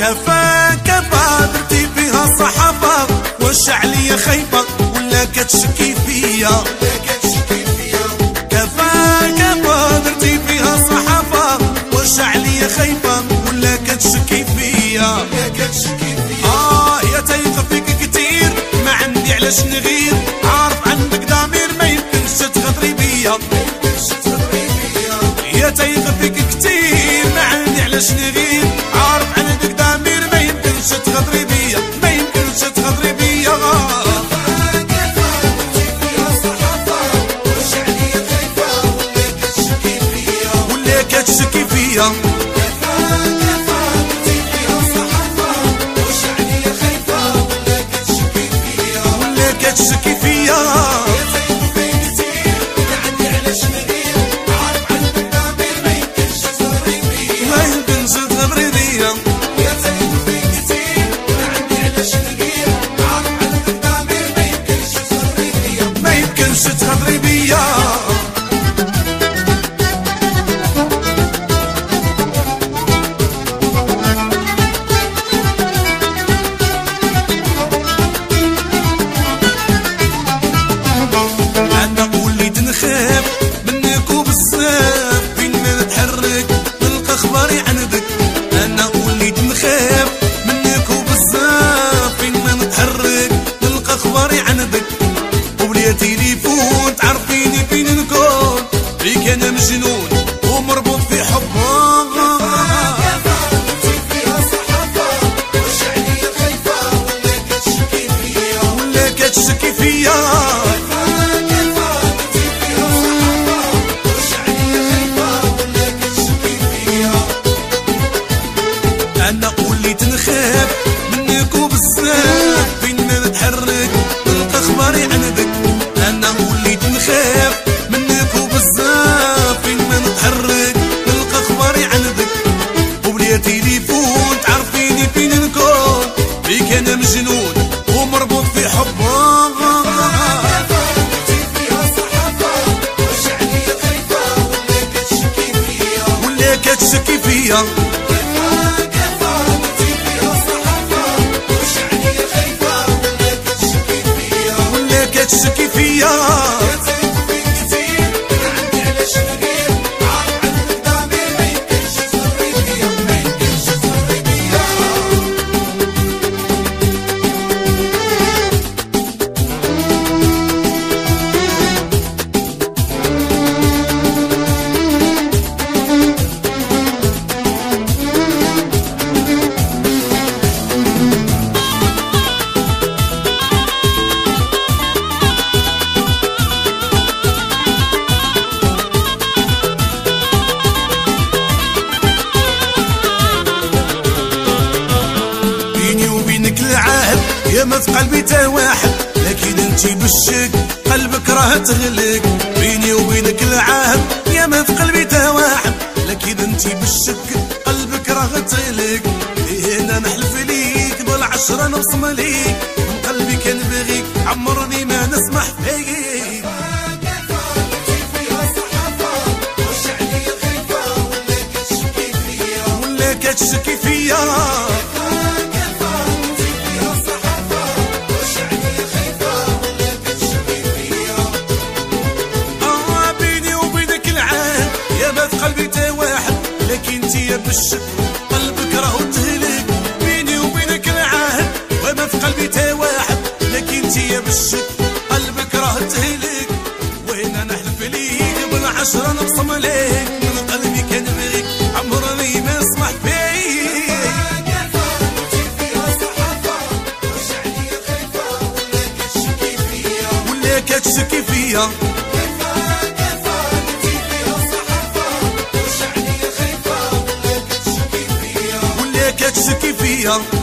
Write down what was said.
كفا كفا درتي فيها صحافة وش عليا خايفة ولا كتشكي فيا. كفا كفا درتي فيها صحافة وش عليا خايفة اه يا تايقة فيك كتير، ما عندي علاش نغير. عارف عندك ضمير، ما يمكنش تغدري بيا. يا فيك كتير، ما عندي علاش نغير. عارف عندك ضمير، ما يمكنش تغدري بيا. ما يمكنش تغدري بيا. فيا. تليفون تعرفيني فين نكون فيك انا مجنون ومربوط في حبك ولا كتشكي فيا يا قلبي تا واحد لكن انتي بالشك قلبك راه تغلق. بيني وبينك العهد، يا ما في قلبي تا واحد لكن انتي بالشك قلبك راه تغلق. إيه انا نحلف ليك بالعشرة نبصم ليك. من قلبي كان بغيك، عمرني ما نسمح فيك ولا كتشكي فيا. لكن انت يا بالشك قلبك راهو تهلك. بيني وبينك العهد، وما في قلبي تا واحد لكن انت يا بالشك قلبك راه تهلك. وين انا احلف ليك بالعشرة نبصم ليك من قلبي كان عمرني ما اسمح فيك ولا كتشكي فيا. ولا